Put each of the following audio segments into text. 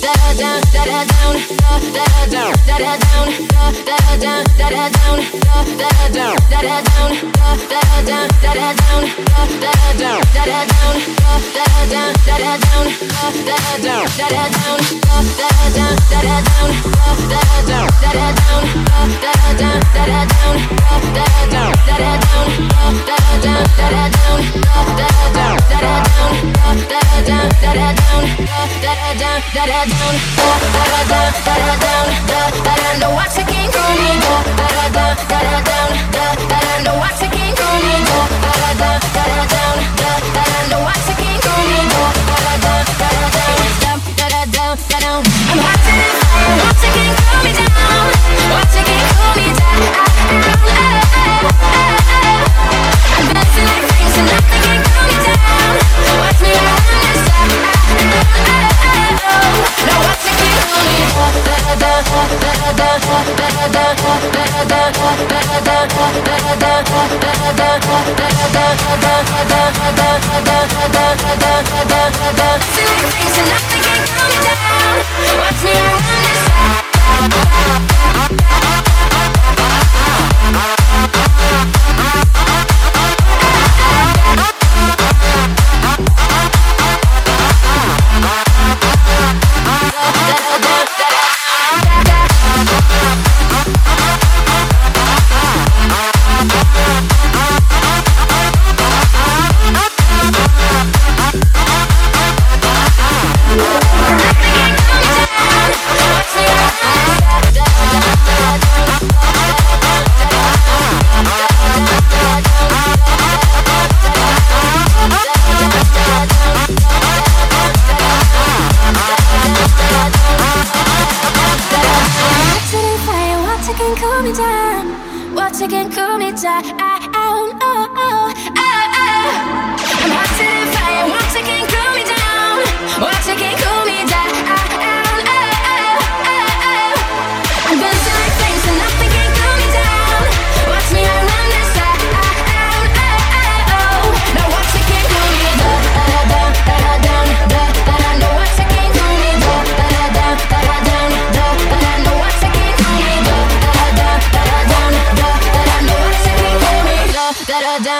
down, da da down, da da down, da da down, da da down, da da down. Bye. me down. What's it can cool me down? I, I, oh, oh. I'm hot to the fire. What's it can cool me down? What's it can cool me down?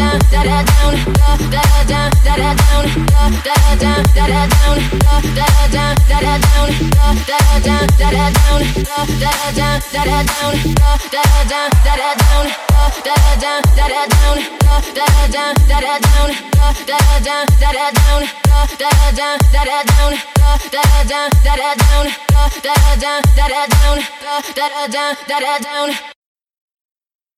down, da da down, da da down, da da down, da da down, da da down. down, da da down.